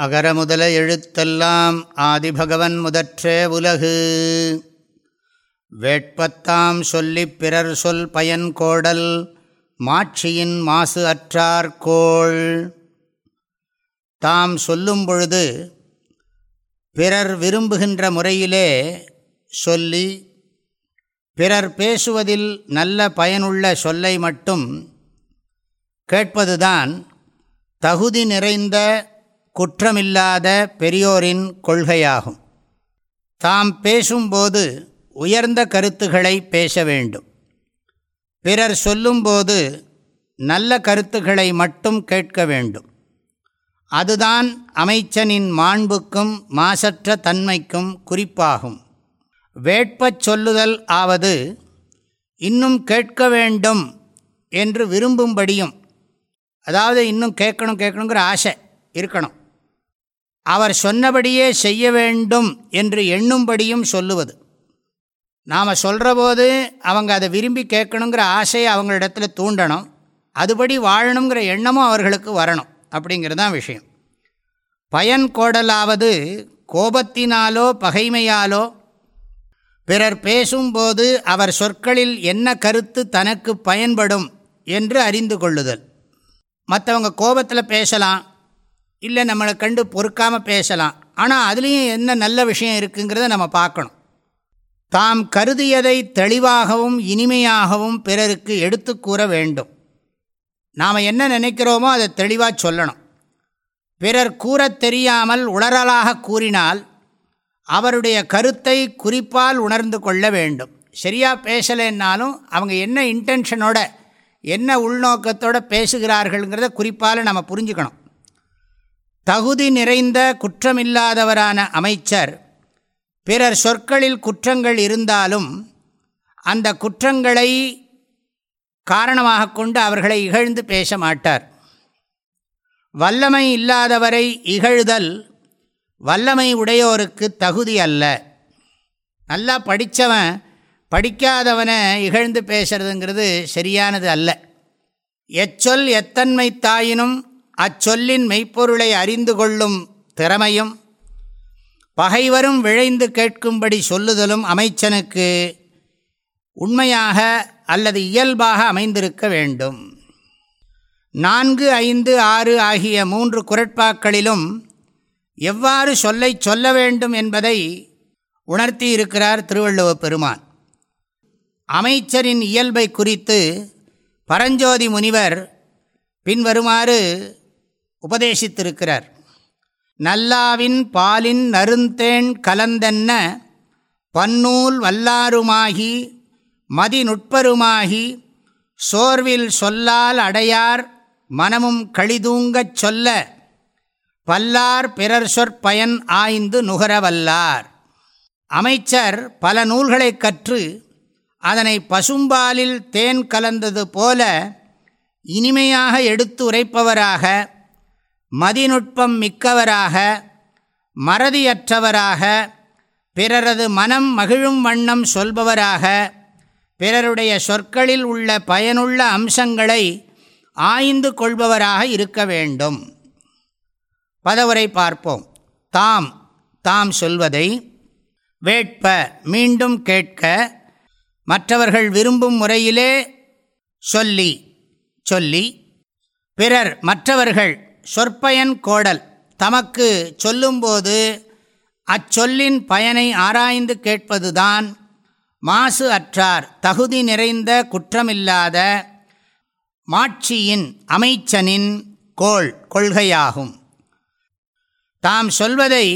அகர முதல எழுத்தெல்லாம் ஆதிபகவன் முதற்றே உலகு. வேட்பத்தாம் சொல்லிப் பிறர் சொல் பயன் கோடல் மாட்சியின் மாசு அற்றார்கோள் தாம் சொல்லும் பொழுது பிறர் விரும்புகின்ற முறையிலே சொல்லி பிறர் பேசுவதில் நல்ல பயனுள்ள சொல்லை மட்டும் கேட்பதுதான் தகுதி நிறைந்த குற்றமில்லாத பெரியோரின் கொள்கையாகும். தாம் பேசும்போது உயர்ந்த கருத்துக்களை பேச வேண்டும். பிறர் சொல்லும்போது நல்ல கருத்துக்களை மட்டும் கேட்க வேண்டும். அதுதான் அமைச்சனின் மாண்புக்கும் மாசற்ற தன்மைக்கும் குறிப்பாகும். வேட்பச் சொல்லுதல் ஆவது இன்னும் கேட்க வேண்டும் என்று விரும்பும்படியும் அதாவது இன்னும் கேட்கணும் கேட்கணுங்கிற ஆசை இருக்கணும். அவர் சொன்னபடியே செய்ய வேண்டும் என்று எண்ணும்படியும் சொல்லுவது. நாம் சொல்கிற போது அவங்க அதை விரும்பி கேட்கணுங்கிற ஆசையை அவங்களிடத்துல தூண்டணும். அதுபடி வாழணுங்கிற எண்ணமும் அவர்களுக்கு வரணும். அப்படிங்கிறது தான் விஷயம். பயன் கோடலாவது கோபத்தினாலோ பகைமையாலோ பிறர் பேசும்போது அவர் சொற்களில் என்ன கருத்து தனக்கு பயன்படும் என்று அறிந்து கொள்ளுதல். மற்றவங்க கோபத்தில் பேசலாம். இல்லை நம்மளை கண்டு பொறுக்காமல் பேசலாம். ஆனால் அதுலேயும் என்ன நல்ல விஷயம் இருக்குங்கிறத நம்ம பார்க்கணும். தாம் கருதியதை தெளிவாகவும் இனிமையாகவும் பிறருக்கு எடுத்து கூற வேண்டும். நாம் என்ன நினைக்கிறோமோ அதை தெளிவாக சொல்லணும். பிறர் கூறத் தெரியாமல் உளறலாக கூறினால் அவருடைய கருத்தை குறிப்பால் உணர்ந்து கொள்ள வேண்டும். சரியாக பேசலைன்னாலும் அவங்க என்ன இன்டென்ஷனோட என்ன உள்நோக்கத்தோடு பேசுகிறார்கள்ங்கிறத குறிப்பால் நம்ம புரிஞ்சுக்கணும். தகுதி நிறைந்த குற்றமில்லாதவரான அமைச்சர் பிறர் சொற்களில் குற்றங்கள் இருந்தாலும் அந்த குற்றங்களை காரணமாக கொண்டு அவர்களை இகழ்ந்து பேச மாட்டார். வல்லமை இல்லாதவரை இகழ்தல் வல்லமை உடையோருக்கு தகுதி அல்ல. நல்லா படித்தவன் படிக்காதவனை இகழ்ந்து பேசுறதுங்கிறது சரியானது அல்ல. எச்சொல் எத்தன்மை தாயினும் அச்சொல்லின் மெய்ப்பொருளை அறிந்து கொள்ளும் திறமையும் பகைவரும் விழைந்து கேட்கும்படி சொல்லுதலும் அமைச்சனுக்கு உண்மையாக அல்லது இயல்பாக அமைந்திருக்க வேண்டும். நான்கு ஐந்து ஆறு ஆகிய மூன்று குரட்பாக்களிலும் எவ்வாறு சொல்லை சொல்ல வேண்டும் என்பதை உணர்த்தி இருக்கிறார் திருவள்ளுவ பெருமான். அமைச்சரின் இயல்பை குறித்து பரஞ்சோதி முனிவர் பின்வருமாறு உபதேசித்திருக்கிறார். நல்லாவின் பாலின் நருந்தேன் கலந்தென்ன பன்னூல் வல்லாருமாகி மதிநுட்பருமாகி சோர்வில் சொல்லால் அடையார் மனமும் கழிதூங்கச் சொல்ல பல்லார் பிறர் சொற்பயன் ஆய்ந்து நுகரவல்லார். அமைச்சர் பல நூல்களை கற்று அதனை பசும்பாலில் தேன் கலந்தது போல இனிமையாக எடுத்து உரைப்பவராக மதிநுட்பம் மிக்கவராக மறதியற்றவராக பிறரது மனம் மகிழும் வண்ணம் சொல்பவராக பிறருடைய சொற்களில் உள்ள பயனுள்ள அம்சங்களை ஆய்ந்து கொள்பவராக இருக்க வேண்டும். பதவுரை பார்ப்போம். தாம் தாம் சொல்வதை வேட்ப மீண்டும் கேட்க மற்றவர்கள் விரும்பும் முறையிலே சொல்லி சொல்லி பிறர் மற்றவர்கள் சொற்பயன் கோடல். தமக்கு சொல்லும்போது அச்சொல்லின் பயனை ஆராய்ந்து கேட்பதுதான் மாசு அற்றார் தகுதி நிறைந்த குற்றமில்லாத மாட்சியின் அமைச்சனின் கோள் கொள்கையாகும். தாம் சொல்வதை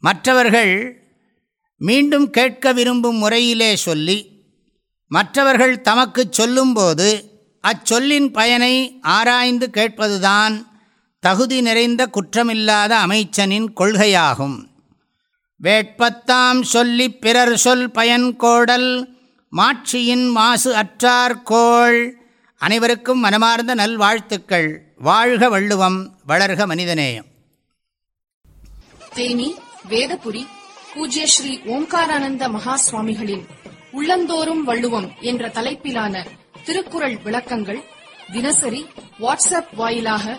மற்றவர்கள் மீண்டும் கேட்க விரும்பும் முறையிலே சொல்லி மற்றவர்கள் தமக்கு சொல்லும்போது அச்சொல்லின் பயனை ஆராய்ந்து கேட்பதுதான் தகுதி நிறைந்த குற்றமில்லாத அமைச்சனின் கொள்கையாகும். வேட்பத்தாம் சொல்லி பிறர் சொல் பயன்கோடல் மாட்சியின் மாசு அற்றார்கோள் அனைவருக்கும் மனமார்ந்த நல்வாழ்த்துக்கள். வாழ்க வள்ளுவம் வளர்க மனிதநேயம். தேனி வேதபுரி பூஜ்ய ஸ்ரீ ஓம்காரானந்த மகா சுவாமிகளின் உள்ளந்தோறும் வள்ளுவம் என்ற தலைப்பிலான திருக்குறள் விளக்கங்கள் தினசரி வாட்ஸ்அப் வாயிலாக